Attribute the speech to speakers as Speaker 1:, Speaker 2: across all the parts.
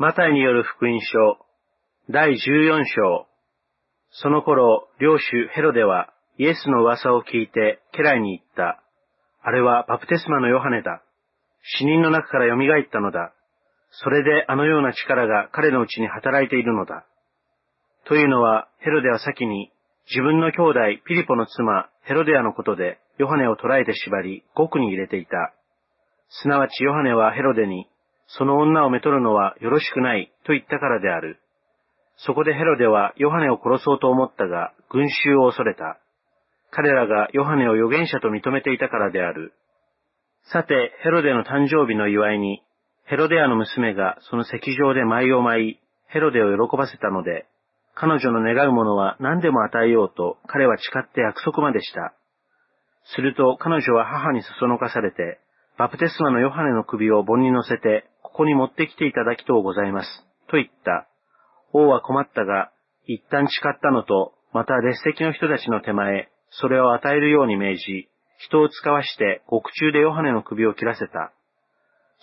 Speaker 1: マタイによる福音書、第14章。その頃、領主ヘロデは、イエスの噂を聞いて、家来に言った。あれはバプテスマのヨハネだ。死人の中から蘇ったのだ。それであのような力が彼のうちに働いているのだ。というのは、ヘロデは先に、自分の兄弟ピリポの妻、ヘロデアのことで、ヨハネを捕らえて縛り、獄に入れていた。すなわちヨハネはヘロデに、その女をめとるのはよろしくないと言ったからである。そこでヘロデはヨハネを殺そうと思ったが、群衆を恐れた。彼らがヨハネを預言者と認めていたからである。さて、ヘロデの誕生日の祝いに、ヘロデアの娘がその石上で舞を舞い、ヘロデを喜ばせたので、彼女の願うものは何でも与えようと彼は誓って約束までした。すると彼女は母にそそのかされて、バプテスマのヨハネの首を盆に乗せてここに持ってきていただきとうございます。と言った。王は困ったが、一旦誓ったのと、また列席の人たちの手前、それを与えるように命じ、人を使わして獄中でヨハネの首を切らせた。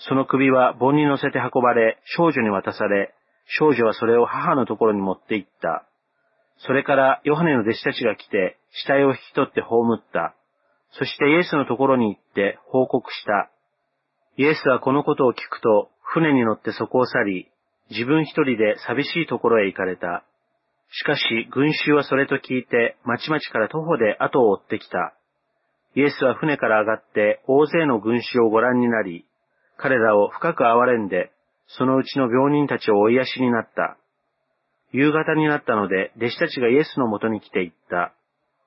Speaker 1: その首は盆に乗せて運ばれ、少女に渡され、少女はそれを母のところに持って行った。それからヨハネの弟子たちが来て、死体を引き取って葬った。そしてイエスのところに行って報告した。イエスはこのことを聞くと、船に乗ってそこを去り、自分一人で寂しいところへ行かれた。しかし、群衆はそれと聞いて、町々から徒歩で後を追ってきた。イエスは船から上がって大勢の群衆をご覧になり、彼らを深く憐れんで、そのうちの病人たちを追いやしになった。夕方になったので、弟子たちがイエスのもとに来て言った。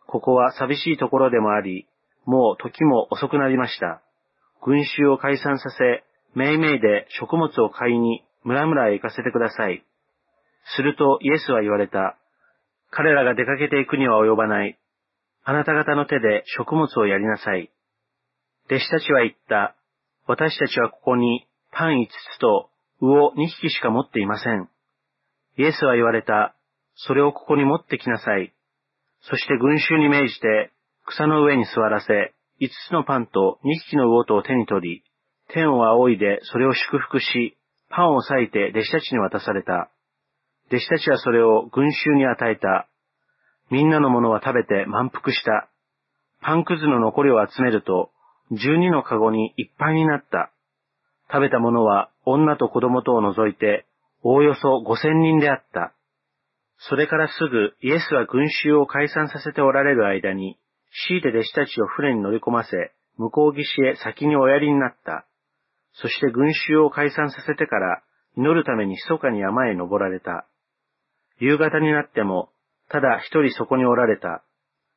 Speaker 1: ここは寂しいところでもあり、もう時も遅くなりました。群衆を解散させ、めいめいで食物を買いに村々へ行かせてください。するとイエスは言われた。彼らが出かけていくには及ばない。あなた方の手で食物をやりなさい。弟子たちは言った。私たちはここにパン5つと魚2匹しか持っていません。イエスは言われた。それをここに持ってきなさい。そして群衆に命じて草の上に座らせ、5つのパンと2匹の魚とを手に取り、天を仰いでそれを祝福し、パンを裂いて弟子たちに渡された。弟子たちはそれを群衆に与えた。みんなのものは食べて満腹した。パンくずの残りを集めると、十二のカゴにいっぱいになった。食べたものは女と子供とを除いて、おおよそ五千人であった。それからすぐイエスは群衆を解散させておられる間に、強いて弟子たちを船に乗り込ませ、向こう岸へ先におやりになった。そして群衆を解散させてから、祈るために密かに山へ登られた。夕方になっても、ただ一人そこにおられた。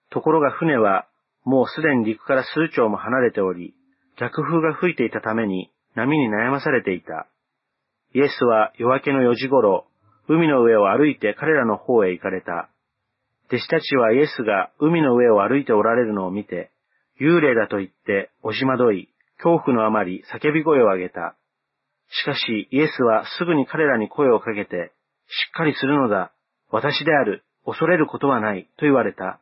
Speaker 1: ところが船は、もうすでに陸から数丁も離れており、逆風が吹いていたために波に悩まされていた。イエスは夜明けの4時頃、海の上を歩いて彼らの方へ行かれた。弟子たちはイエスが海の上を歩いておられるのを見て、幽霊だと言っておじまどい、恐怖のあまり叫び声を上げた。しかしイエスはすぐに彼らに声をかけて、しっかりするのだ。私である。恐れることはない。と言われた。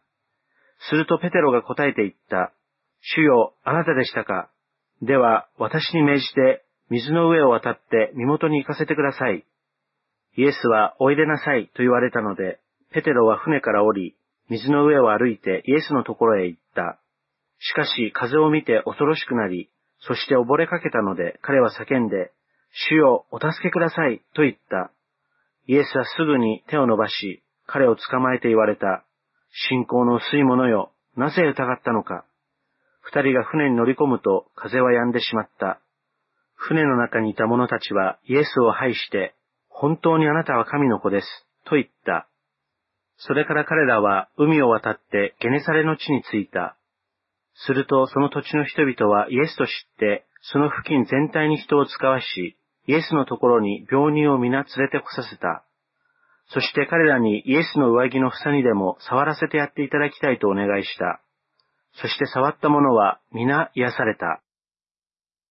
Speaker 1: するとペテロが答えて言った。主よ、あなたでしたか？では、私に命じて、水の上を渡って身元に行かせてください。イエスは、おいでなさいと言われたので、ペテロは船から降り、水の上を歩いてイエスのところへ行った。しかし、風を見て恐ろしくなり、そして溺れかけたので彼は叫んで、主よ、お助けください、と言った。イエスはすぐに手を伸ばし、彼を捕まえて言われた。信仰の薄い者よ、なぜ疑ったのか。二人が船に乗り込むと風は止んでしまった。船の中にいた者たちはイエスを拝して、本当にあなたは神の子です、と言った。それから彼らは海を渡ってゲネサレの地に着いた。するとその土地の人々はイエスと知って、その付近全体に人を使わし、イエスのところに病人を皆連れてこさせた。そして彼らにイエスの上着の房にでも触らせてやっていただきたいとお願いした。そして触った者は皆癒された。